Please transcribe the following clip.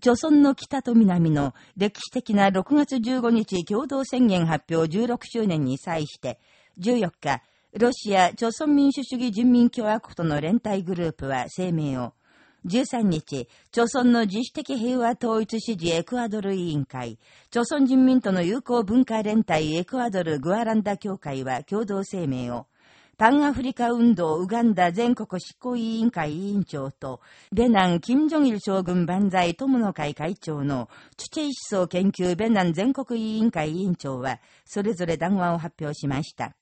朝鮮の北と南の歴史的な6月15日共同宣言発表16周年に際して、14日、ロシア、朝鮮民主主義人民共和国との連帯グループは声明を、13日、朝鮮の自主的平和統一支持エクアドル委員会、朝鮮人民との友好文化連帯エクアドルグアランダ協会は共同声明を、パンアフリカ運動ウガンダ全国執行委員会委員長と、ベナン・キム・ジョギル将軍万歳友の会会長の、チュチェイ思想研究ベナン全国委員会委員長は、それぞれ談話を発表しました。